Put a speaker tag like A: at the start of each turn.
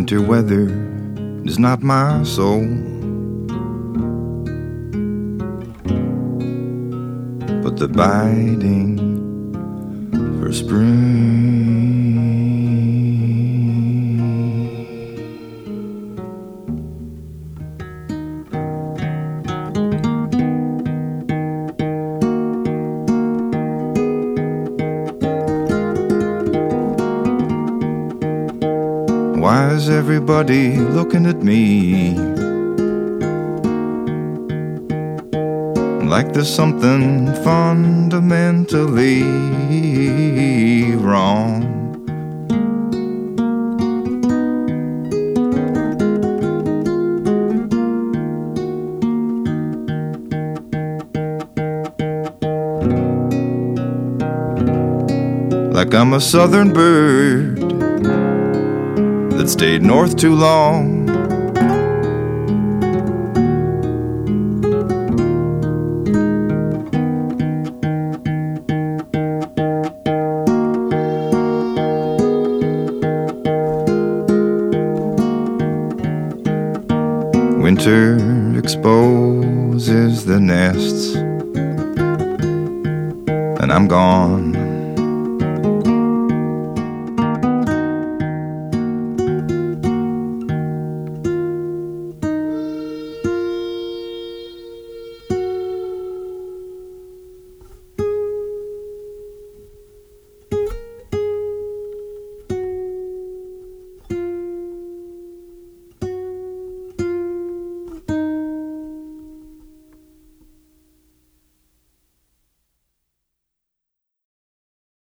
A: winter weather is not my soul. But the biting for spring. Why is everybody looking at me? Like there's something fundamentally wrong. Like I'm a southern bird that stayed north too long. Winter exposes the nests, and I'm gone.